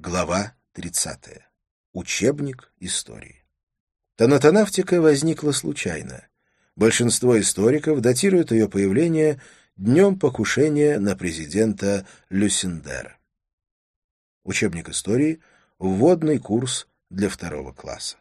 Глава 30. Учебник истории. Тонатонавтика возникла случайно. Большинство историков датируют ее появление днем покушения на президента Люсендера. Учебник истории. Вводный курс для второго класса.